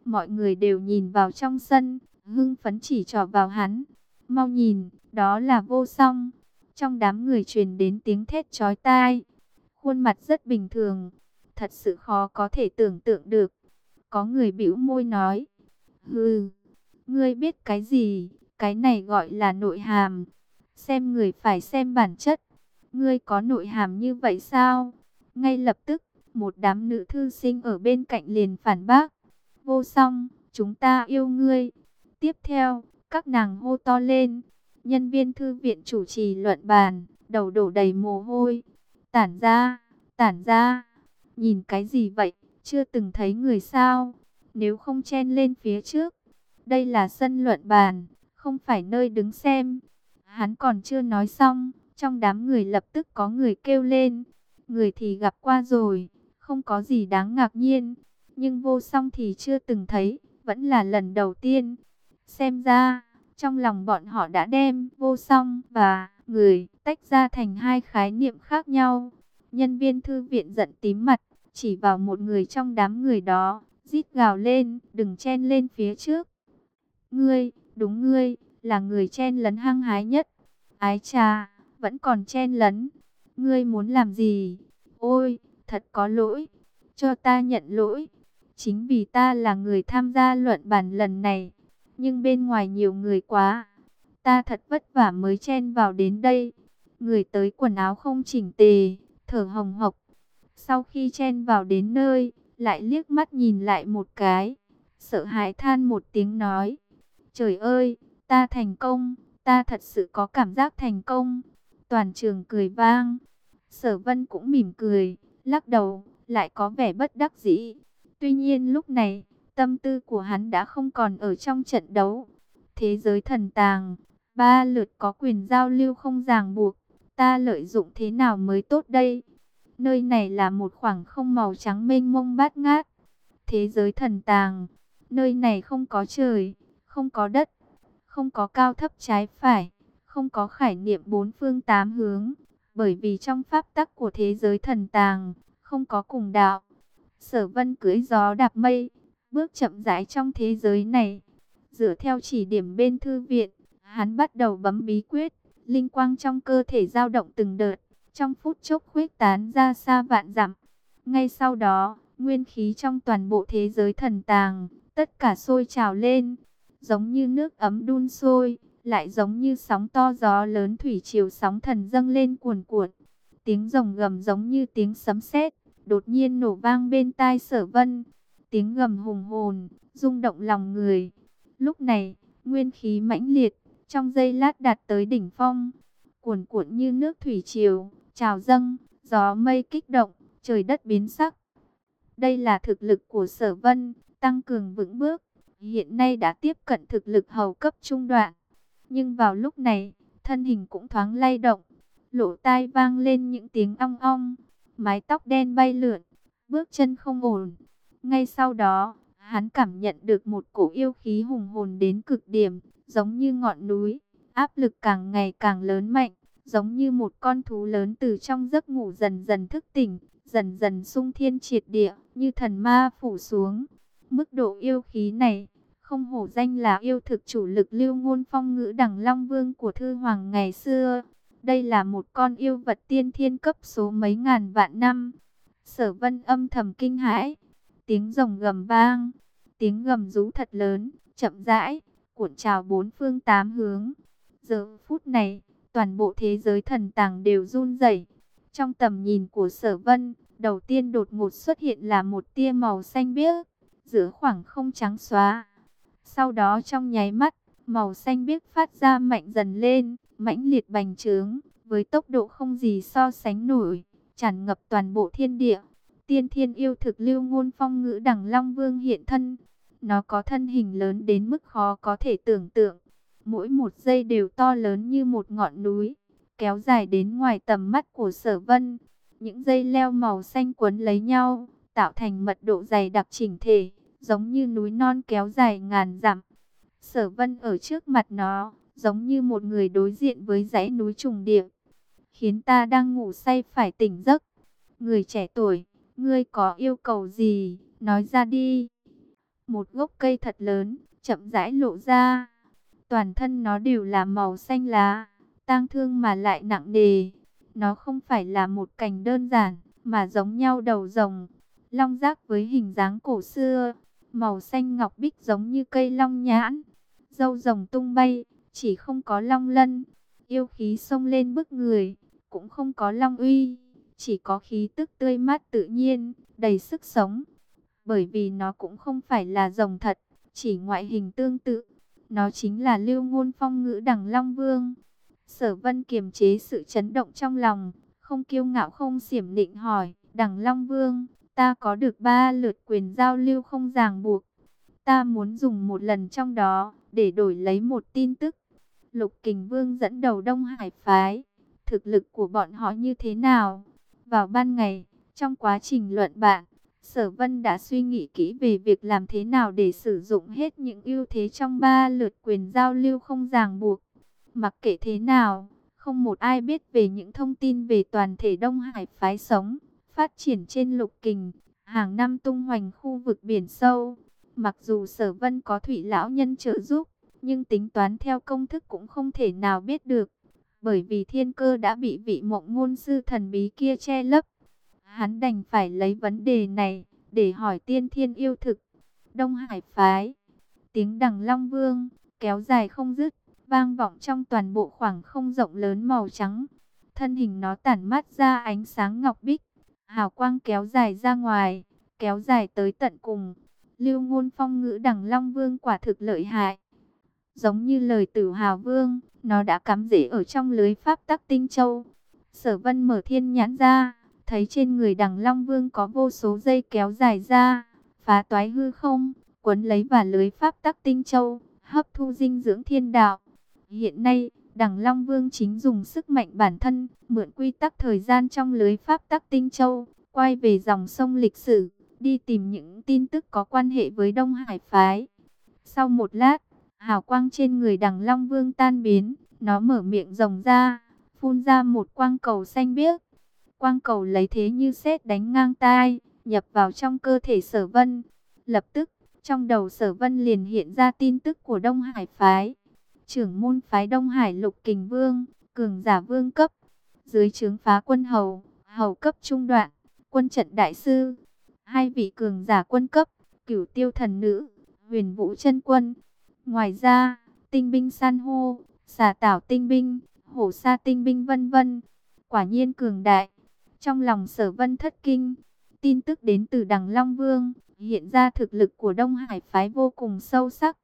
mọi người đều nhìn vào trong sân, hưng phấn chỉ trỏ vào hắn. Mau nhìn, đó là vô song. Trong đám người truyền đến tiếng thét chói tai. Khuôn mặt rất bình thường, thật sự khó có thể tưởng tượng được. Có người bĩu môi nói, hừ, ngươi biết cái gì, cái này gọi là nội hàm. Xem người phải xem bản chất. Ngươi có nội hàm như vậy sao? Ngay lập tức, một đám nữ thư sinh ở bên cạnh liền phản bác. Vô song, chúng ta yêu ngươi. Tiếp theo, các nàng hô to lên. Nhân viên thư viện chủ trì luận bàn, đầu đổ đầy mồ hôi. Tản ra, tản ra. Nhìn cái gì vậy? Chưa từng thấy người sao? Nếu không chen lên phía trước. Đây là sân luận bàn, không phải nơi đứng xem. Hắn còn chưa nói xong, trong đám người lập tức có người kêu lên. Người thì gặp qua rồi, không có gì đáng ngạc nhiên. Nhưng vô song thì chưa từng thấy, vẫn là lần đầu tiên. Xem ra, trong lòng bọn họ đã đem vô song và người tách ra thành hai khái niệm khác nhau. Nhân viên thư viện giận tím mặt, chỉ vào một người trong đám người đó, rít gào lên, đừng chen lên phía trước. Ngươi, đúng ngươi, là người chen lấn hăng hái nhất. Ái trà, vẫn còn chen lấn. ngươi muốn làm gì? Ôi, thật có lỗi, cho ta nhận lỗi. Chính vì ta là người tham gia luận bàn lần này, nhưng bên ngoài nhiều người quá. Ta thật vất vả mới chen vào đến đây. Người tới quần áo không chỉnh tề, thở hồng hộc. Sau khi chen vào đến nơi, lại liếc mắt nhìn lại một cái. Sợ hãi than một tiếng nói. Trời ơi, ta thành công, ta thật sự có cảm giác thành công. Toàn trường cười vang. Sở vân cũng mỉm cười, lắc đầu, lại có vẻ bất đắc dĩ. Tuy nhiên lúc này, tâm tư của hắn đã không còn ở trong trận đấu. Thế giới thần tàng, ba lượt có quyền giao lưu không ràng buộc. Ta lợi dụng thế nào mới tốt đây? Nơi này là một khoảng không màu trắng mênh mông bát ngát. Thế giới thần tàng, nơi này không có trời, không có đất, không có cao thấp trái phải, không có khải niệm bốn phương tám hướng. Bởi vì trong pháp tắc của thế giới thần tàng, không có cùng đạo. Sở vân cưới gió đạp mây, bước chậm rãi trong thế giới này. Dựa theo chỉ điểm bên thư viện, hắn bắt đầu bấm bí quyết, linh quang trong cơ thể dao động từng đợt, trong phút chốc khuếch tán ra xa vạn dặm. Ngay sau đó, nguyên khí trong toàn bộ thế giới thần tàng, tất cả sôi trào lên, giống như nước ấm đun sôi, lại giống như sóng to gió lớn thủy triều sóng thần dâng lên cuồn cuộn. Tiếng rồng gầm giống như tiếng sấm sét, đột nhiên nổ vang bên tai Sở Vân. Tiếng gầm hùng hồn, rung động lòng người. Lúc này, nguyên khí mãnh liệt, trong giây lát đạt tới đỉnh phong, cuồn cuộn như nước thủy triều, trào dâng, gió mây kích động, trời đất biến sắc. Đây là thực lực của Sở Vân, tăng cường vững bước, hiện nay đã tiếp cận thực lực hầu cấp trung đoạn. Nhưng vào lúc này, thân hình cũng thoáng lay động, lỗ tai vang lên những tiếng ong ong, mái tóc đen bay lượn, bước chân không ổn. Ngay sau đó, hắn cảm nhận được một cổ yêu khí hùng hồn đến cực điểm, giống như ngọn núi, áp lực càng ngày càng lớn mạnh, giống như một con thú lớn từ trong giấc ngủ dần dần thức tỉnh, dần dần sung thiên triệt địa, như thần ma phủ xuống. Mức độ yêu khí này, không hổ danh là yêu thực chủ lực lưu ngôn phong ngữ đẳng Long Vương của Thư Hoàng ngày xưa. Đây là một con yêu vật tiên thiên cấp số mấy ngàn vạn năm. Sở vân âm thầm kinh hãi. Tiếng rồng gầm vang. Tiếng gầm rú thật lớn, chậm rãi, cuộn trào bốn phương tám hướng. Giờ phút này, toàn bộ thế giới thần tàng đều run rẩy. Trong tầm nhìn của sở vân, đầu tiên đột ngột xuất hiện là một tia màu xanh biếc, giữa khoảng không trắng xóa. Sau đó trong nháy mắt, màu xanh biếc phát ra mạnh dần lên, mãnh liệt bành trướng, với tốc độ không gì so sánh nổi, tràn ngập toàn bộ thiên địa. Tiên thiên yêu thực lưu ngôn phong ngữ đẳng Long Vương hiện thân. Nó có thân hình lớn đến mức khó có thể tưởng tượng. Mỗi một giây đều to lớn như một ngọn núi, kéo dài đến ngoài tầm mắt của sở vân. Những dây leo màu xanh quấn lấy nhau, tạo thành mật độ dày đặc chỉnh thể, giống như núi non kéo dài ngàn dặm. Sở vân ở trước mặt nó, giống như một người đối diện với dãy núi trùng điệp, khiến ta đang ngủ say phải tỉnh giấc. Người trẻ tuổi, ngươi có yêu cầu gì, nói ra đi. Một gốc cây thật lớn, chậm rãi lộ ra. Toàn thân nó đều là màu xanh lá, tang thương mà lại nặng nề. Nó không phải là một cành đơn giản, mà giống nhau đầu rồng, long giác với hình dáng cổ xưa, màu xanh ngọc bích giống như cây long nhãn, dâu rồng tung bay, chỉ không có long lân, yêu khí xông lên bức người, cũng không có long uy, chỉ có khí tức tươi mát tự nhiên, đầy sức sống. Bởi vì nó cũng không phải là rồng thật, chỉ ngoại hình tương tự. Nó chính là lưu ngôn phong ngữ đẳng Long Vương. Sở vân kiềm chế sự chấn động trong lòng, không kiêu ngạo không xiểm định hỏi, đẳng Long Vương, ta có được ba lượt quyền giao lưu không ràng buộc. Ta muốn dùng một lần trong đó, để đổi lấy một tin tức. Lục Kình Vương dẫn đầu Đông Hải Phái. Thực lực của bọn họ như thế nào? Vào ban ngày, trong quá trình luận bạn, Sở Vân đã suy nghĩ kỹ về việc làm thế nào để sử dụng hết những ưu thế trong ba lượt quyền giao lưu không ràng buộc. Mặc kệ thế nào, không một ai biết về những thông tin về toàn thể Đông Hải phái sống, phát triển trên lục kình, hàng năm tung hoành khu vực biển sâu. Mặc dù Sở Vân có thủy lão nhân trợ giúp, nhưng tính toán theo công thức cũng không thể nào biết được bởi vì thiên cơ đã bị vị mộng ngôn sư thần bí kia che lấp. Hắn đành phải lấy vấn đề này để hỏi tiên thiên yêu thực. Đông Hải Phái, tiếng đằng Long Vương, kéo dài không dứt, vang vọng trong toàn bộ khoảng không rộng lớn màu trắng. Thân hình nó tản mát ra ánh sáng ngọc bích, hào quang kéo dài ra ngoài, kéo dài tới tận cùng. Lưu ngôn phong ngữ đằng Long Vương quả thực lợi hại. Giống như lời tử hào vương, nó đã cắm rễ ở trong lưới pháp tắc tinh châu. Sở vân mở thiên nhãn ra, thấy trên người đằng Long Vương có vô số dây kéo dài ra, phá toái hư không, quấn lấy và lưới pháp tắc tinh châu, hấp thu dinh dưỡng thiên đạo. Hiện nay, đằng Long Vương chính dùng sức mạnh bản thân, mượn quy tắc thời gian trong lưới pháp tắc tinh châu, quay về dòng sông lịch sử, đi tìm những tin tức có quan hệ với Đông Hải Phái. Sau một lát, hào quang trên người đằng Long Vương tan biến, nó mở miệng rồng ra, phun ra một quang cầu xanh biếc. Quang cầu lấy thế như sét đánh ngang tai, nhập vào trong cơ thể sở vân. Lập tức, trong đầu sở vân liền hiện ra tin tức của Đông Hải Phái. Trưởng môn phái Đông Hải Lục Kình Vương, cường giả vương cấp, dưới trướng phá quân hầu, hầu cấp trung đoạn, quân trận đại sư, hai vị cường giả quân cấp, cửu tiêu thần nữ, huyền vũ chân quân. Ngoài ra, tinh binh san hô, xà tảo tinh binh, hổ sa tinh binh vân vân. Quả nhiên cường đại. Trong lòng sở vân thất kinh, tin tức đến từ đằng Long Vương, hiện ra thực lực của Đông Hải phái vô cùng sâu sắc.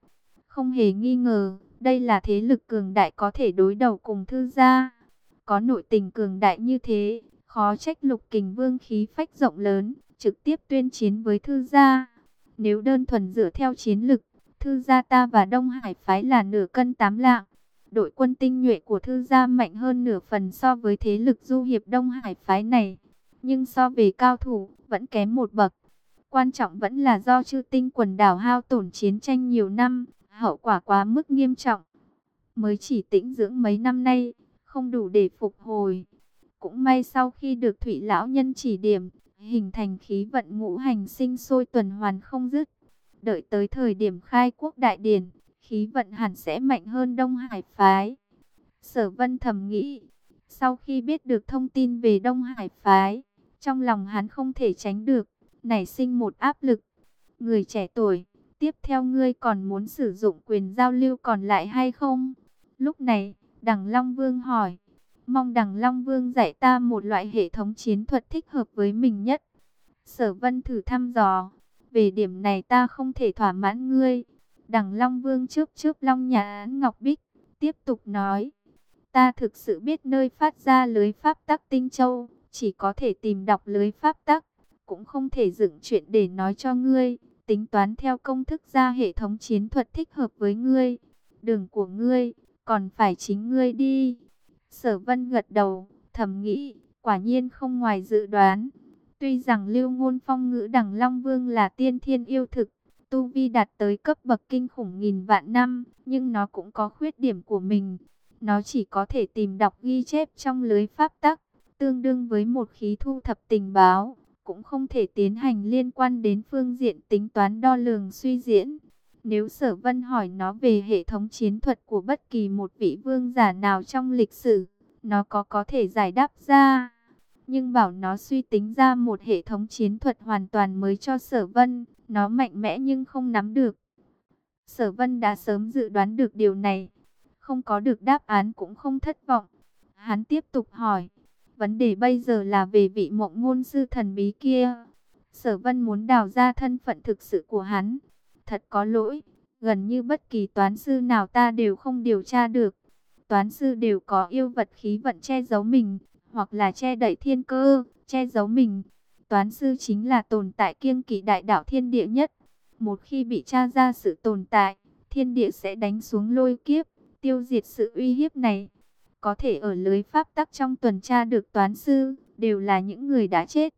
Không hề nghi ngờ, đây là thế lực cường đại có thể đối đầu cùng thư gia. Có nội tình cường đại như thế, khó trách lục kình vương khí phách rộng lớn, trực tiếp tuyên chiến với thư gia. Nếu đơn thuần dựa theo chiến lực, thư gia ta và Đông Hải phái là nửa cân tám lạng. Đội quân tinh nhuệ của thư gia mạnh hơn nửa phần so với thế lực du hiệp Đông Hải phái này. Nhưng so về cao thủ, vẫn kém một bậc. Quan trọng vẫn là do chư tinh quần đảo hao tổn chiến tranh nhiều năm, hậu quả quá mức nghiêm trọng. Mới chỉ tĩnh dưỡng mấy năm nay, không đủ để phục hồi. Cũng may sau khi được Thụy Lão Nhân chỉ điểm, hình thành khí vận ngũ hành sinh sôi tuần hoàn không dứt. Đợi tới thời điểm khai quốc đại điển, khí vận hẳn sẽ mạnh hơn Đông Hải phái. Sở Vân thầm nghĩ, sau khi biết được thông tin về Đông Hải phái, trong lòng hắn không thể tránh được, nảy sinh một áp lực. Người trẻ tuổi, tiếp theo ngươi còn muốn sử dụng quyền giao lưu còn lại hay không? Lúc này, Đằng Long Vương hỏi, mong Đằng Long Vương dạy ta một loại hệ thống chiến thuật thích hợp với mình nhất. Sở Vân thử thăm dò, về điểm này ta không thể thỏa mãn ngươi. Đằng Long Vương chớp chớp Long nhà Ngọc Bích, tiếp tục nói. Ta thực sự biết nơi phát ra lưới pháp tắc tinh châu, chỉ có thể tìm đọc lưới pháp tắc, cũng không thể dựng chuyện để nói cho ngươi, tính toán theo công thức ra hệ thống chiến thuật thích hợp với ngươi. Đường của ngươi, còn phải chính ngươi đi. Sở Vân gật đầu, thầm nghĩ, quả nhiên không ngoài dự đoán. Tuy rằng Lưu Ngôn Phong ngữ đẳng Long Vương là tiên thiên yêu thực, tu vi đạt tới cấp bậc kinh khủng nghìn vạn năm, nhưng nó cũng có khuyết điểm của mình. Nó chỉ có thể tìm đọc ghi chép trong lưới pháp tắc, tương đương với một khí thu thập tình báo, cũng không thể tiến hành liên quan đến phương diện tính toán đo lường suy diễn. Nếu Sở Vân hỏi nó về hệ thống chiến thuật của bất kỳ một vị vương giả nào trong lịch sử, nó có có thể giải đáp ra nhưng bảo nó suy tính ra một hệ thống chiến thuật hoàn toàn mới cho sở vân, nó mạnh mẽ nhưng không nắm được. Sở vân đã sớm dự đoán được điều này, không có được đáp án cũng không thất vọng. Hắn tiếp tục hỏi, vấn đề bây giờ là về vị mộng ngôn sư thần bí kia. Sở vân muốn đào ra thân phận thực sự của hắn. Thật có lỗi, gần như bất kỳ toán sư nào ta đều không điều tra được. Toán sư đều có yêu vật khí vận che giấu mình, hoặc là che đậy thiên cơ, che giấu mình. Toán sư chính là tồn tại kiêng kỵ đại đạo thiên địa nhất. Một khi bị tra ra sự tồn tại, thiên địa sẽ đánh xuống lôi kiếp, tiêu diệt sự uy hiếp này. Có thể ở lưới pháp tắc trong tuần tra được toán sư, đều là những người đã chết.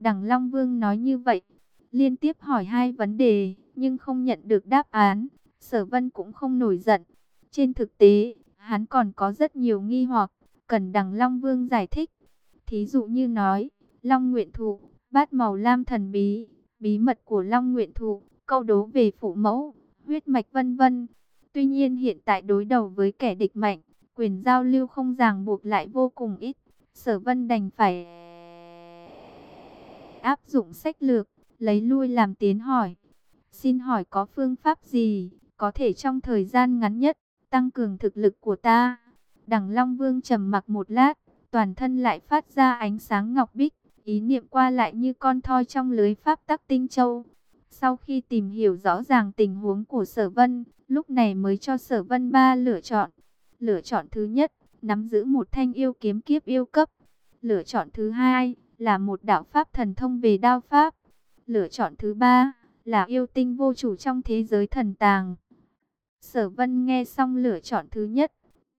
Đằng Long Vương nói như vậy, liên tiếp hỏi hai vấn đề, nhưng không nhận được đáp án. Sở Vân cũng không nổi giận. Trên thực tế, hắn còn có rất nhiều nghi hoặc cần đằng Long Vương giải thích. Thí dụ như nói, Long Nguyện Thụ, bát màu lam thần bí, bí mật của Long Nguyện Thụ, câu đố về phụ mẫu, huyết mạch vân vân. Tuy nhiên hiện tại đối đầu với kẻ địch mạnh, Quyền giao lưu không ràng buộc lại vô cùng ít. Sở vân đành phải áp dụng sách lược, lấy lui làm tiến hỏi. Xin hỏi có phương pháp gì, có thể trong thời gian ngắn nhất, tăng cường thực lực của ta? Đằng Long Vương trầm mặc một lát, toàn thân lại phát ra ánh sáng ngọc bích, ý niệm qua lại như con thoi trong lưới pháp tắc tinh châu. Sau khi tìm hiểu rõ ràng tình huống của sở vân, lúc này mới cho sở vân ba lựa chọn. Lựa chọn thứ nhất, nắm giữ một thanh yêu kiếm kiếp yêu cấp. Lựa chọn thứ hai, là một đạo pháp thần thông về đao pháp. Lựa chọn thứ ba, là yêu tinh vô chủ trong thế giới thần tàng. Sở vân nghe xong lựa chọn thứ nhất,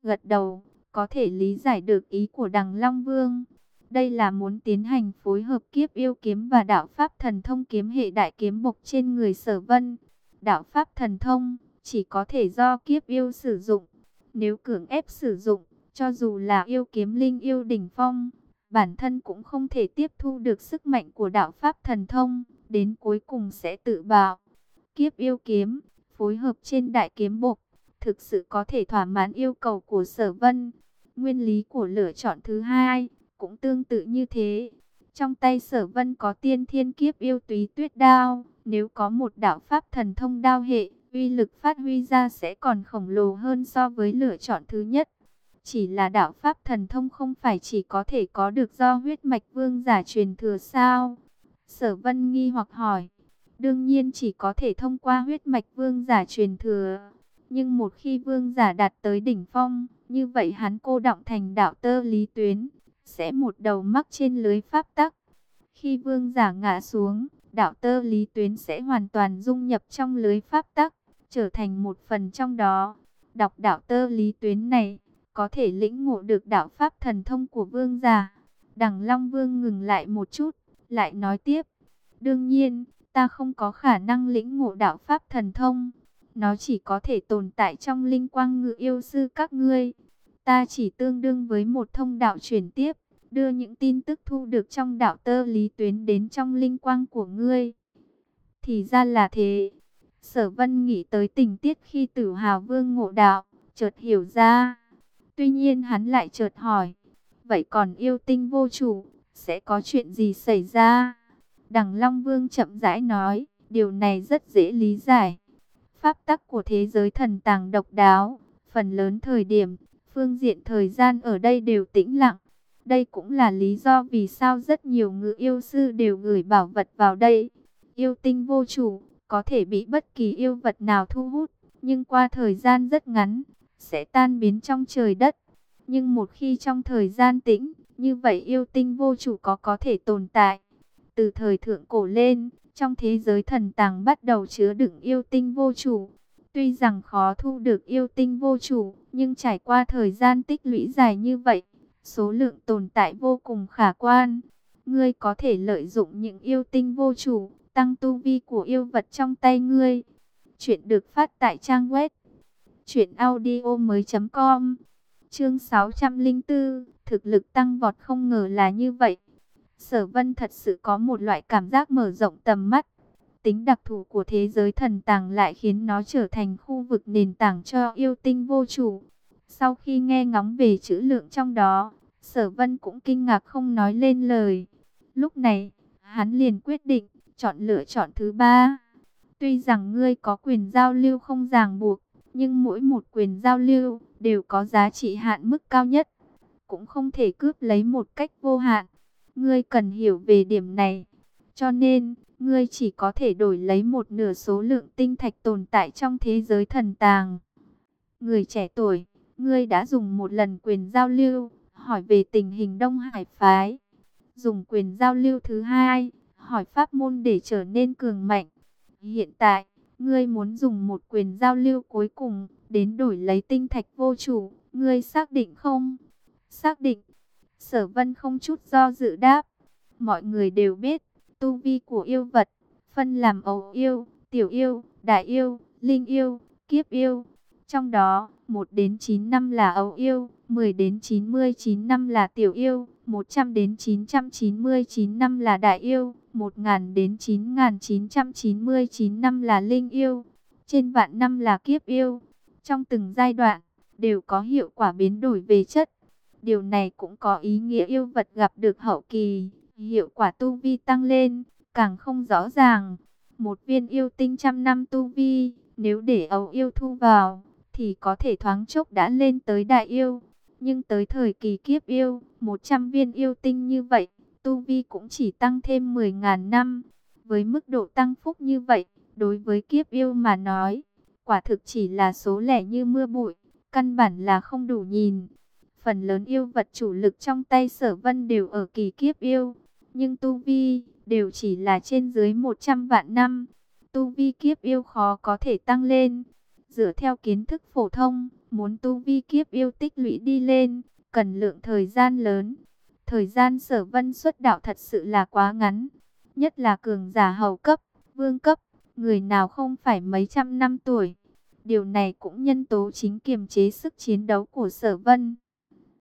gật đầu, có thể lý giải được ý của đằng Long Vương. Đây là muốn tiến hành phối hợp kiếp yêu kiếm và đạo pháp thần thông kiếm hệ đại kiếm bộc trên người sở vân. Đạo pháp thần thông chỉ có thể do kiếp yêu sử dụng. Nếu cưỡng ép sử dụng, cho dù là yêu kiếm linh yêu đỉnh phong, bản thân cũng không thể tiếp thu được sức mạnh của đạo pháp thần thông, đến cuối cùng sẽ tự bạo. Kiếp yêu kiếm, phối hợp trên đại kiếm bộc, thực sự có thể thỏa mãn yêu cầu của sở vân. Nguyên lý của lựa chọn thứ hai, cũng tương tự như thế. Trong tay sở vân có tiên thiên kiếp yêu túy tuyết đao, nếu có một đạo pháp thần thông đao hệ, uy lực phát huy ra sẽ còn khổng lồ hơn so với lựa chọn thứ nhất. Chỉ là đạo pháp thần thông không phải chỉ có thể có được do huyết mạch vương giả truyền thừa sao? Sở vân nghi hoặc hỏi. Đương nhiên chỉ có thể thông qua huyết mạch vương giả truyền thừa. Nhưng một khi vương giả đạt tới đỉnh phong, như vậy hắn cô động thành đạo tơ lý tuyến, sẽ một đầu mắc trên lưới pháp tắc. Khi vương giả ngã xuống, đạo tơ lý tuyến sẽ hoàn toàn dung nhập trong lưới pháp tắc, trở thành một phần trong đó. Đọc đạo tơ lý tuyến này, có thể lĩnh ngộ được đạo pháp thần thông của vương giả. Đằng Long Vương ngừng lại một chút, lại nói tiếp. Đương nhiên, ta không có khả năng lĩnh ngộ đạo pháp thần thông. Nó chỉ có thể tồn tại trong linh quang ngự yêu sư các ngươi. Ta chỉ tương đương với một thông đạo chuyển tiếp, đưa những tin tức thu được trong đạo tơ lý tuyến đến trong linh quang của ngươi. Thì ra là thế. Sở vân nghĩ tới tình tiết khi tử hào vương ngộ đạo, chợt hiểu ra. Tuy nhiên hắn lại chợt hỏi, vậy còn yêu tinh vô chủ, sẽ có chuyện gì xảy ra? Đằng Long Vương chậm rãi nói, điều này rất dễ lý giải. Pháp tắc của thế giới thần tàng độc đáo, phần lớn thời điểm, phương diện thời gian ở đây đều tĩnh lặng. Đây cũng là lý do vì sao rất nhiều ngự yêu sư đều gửi bảo vật vào đây. Yêu tinh vô chủ, có thể bị bất kỳ yêu vật nào thu hút, nhưng qua thời gian rất ngắn, sẽ tan biến trong trời đất. Nhưng một khi trong thời gian tĩnh, như vậy yêu tinh vô chủ có có thể tồn tại. Từ thời thượng cổ lên, trong thế giới thần tàng bắt đầu chứa đựng yêu tinh vô chủ. Tuy rằng khó thu được yêu tinh vô chủ, nhưng trải qua thời gian tích lũy dài như vậy, số lượng tồn tại vô cùng khả quan. Ngươi có thể lợi dụng những yêu tinh vô chủ, tăng tu vi của yêu vật trong tay ngươi. Chuyện được phát tại trang web truyệnaudiomoi.com. Chương 604, thực lực tăng vọt không ngờ là như vậy. Sở Vân thật sự có một loại cảm giác mở rộng tầm mắt. Tính đặc thù của thế giới thần tàng lại khiến nó trở thành khu vực nền tảng cho yêu tinh vô chủ. Sau khi nghe ngóng về chữ lượng trong đó, Sở Vân cũng kinh ngạc không nói lên lời. Lúc này, hắn liền quyết định chọn lựa chọn thứ ba. Tuy rằng ngươi có quyền giao lưu không ràng buộc, nhưng mỗi một quyền giao lưu đều có giá trị hạn mức cao nhất, cũng không thể cướp lấy một cách vô hạn. Ngươi cần hiểu về điểm này. Cho nên, ngươi chỉ có thể đổi lấy một nửa số lượng tinh thạch tồn tại trong thế giới thần tàng. Người trẻ tuổi, ngươi đã dùng một lần quyền giao lưu, hỏi về tình hình Đông Hải phái. Dùng quyền giao lưu thứ hai, hỏi pháp môn để trở nên cường mạnh. Hiện tại, ngươi muốn dùng một quyền giao lưu cuối cùng, đến đổi lấy tinh thạch vô chủ, ngươi xác định không? Xác định. Sở vân không chút do dự đáp. Mọi người đều biết, tu vi của yêu vật, phân làm ấu yêu, tiểu yêu, đại yêu, linh yêu, kiếp yêu. Trong đó, 1 đến 9 năm là ấu yêu, 10 đến 99 năm là tiểu yêu, 100 đến 999 năm là đại yêu, 1000 đến 9999 năm là linh yêu, trên vạn năm là kiếp yêu. Trong từng giai đoạn, đều có hiệu quả biến đổi về chất. Điều này cũng có ý nghĩa yêu vật gặp được hậu kỳ, hiệu quả tu vi tăng lên, càng không rõ ràng. Một viên yêu tinh trăm năm tu vi, nếu để ấu yêu thu vào, thì có thể thoáng chốc đã lên tới đại yêu. Nhưng tới thời kỳ kiếp yêu, 100 viên yêu tinh như vậy, tu vi cũng chỉ tăng thêm 10.000 năm. Với mức độ tăng phúc như vậy, đối với kiếp yêu mà nói, quả thực chỉ là số lẻ như mưa bụi, căn bản là không đủ nhìn. Phần lớn yêu vật chủ lực trong tay sở vân đều ở kỳ kiếp yêu, nhưng tu vi đều chỉ là trên dưới 100 vạn năm. Tu vi kiếp yêu khó có thể tăng lên. Dựa theo kiến thức phổ thông, muốn tu vi kiếp yêu tích lũy đi lên, cần lượng thời gian lớn. Thời gian sở vân xuất đạo thật sự là quá ngắn. Nhất là cường giả hầu cấp, vương cấp, người nào không phải mấy trăm năm tuổi. Điều này cũng nhân tố chính kiềm chế sức chiến đấu của sở vân.